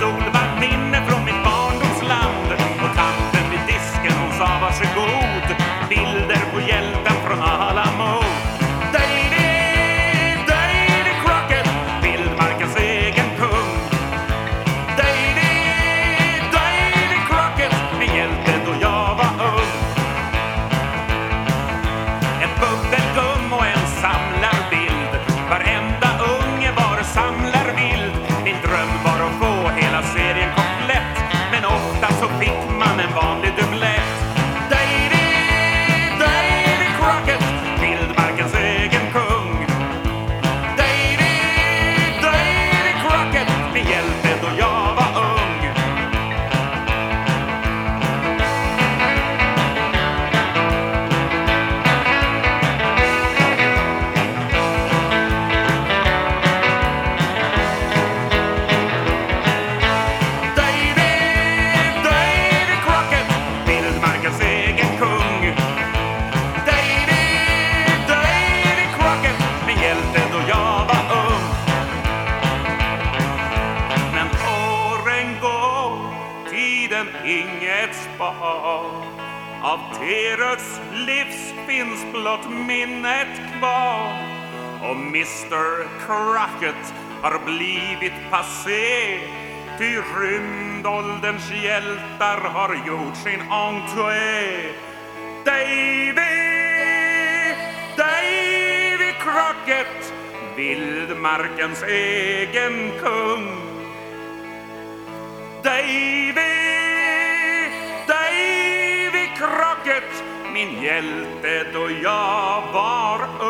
Solvakt minne från mitt barndomsland. Och tanten vid disken hon sa varsågod. Bilder på hjältar från Alamo. Davy, Davy Crockett, vildmarkens egen kung. Davy, Davy Crockett, min hjälte då jag var ung. Ett bubbelgum och en samlarbild. Varenda unge var samlare inget spar. Av Teröts livs finns blott minnet kvar och Mr Crockett har blivit passé ty rymdålderns hjältar har gjort sin entré. Davy, Davy Crockett, vildmarkens egen kung. Davy, folket min hjälte då jag var ung.